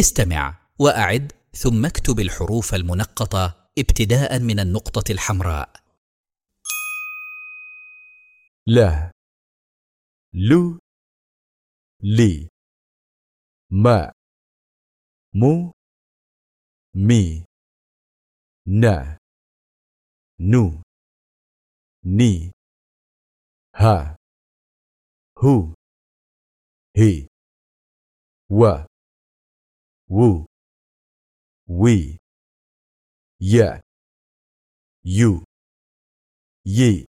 استمع وأعد ثم اكتب الحروف المنقطة ابتداء من النقطة الحمراء. له لو. لي. ما. مو. مي. نا. نو. ني. ها. هو. هي. و Woo. We. Yeah. You. Ye.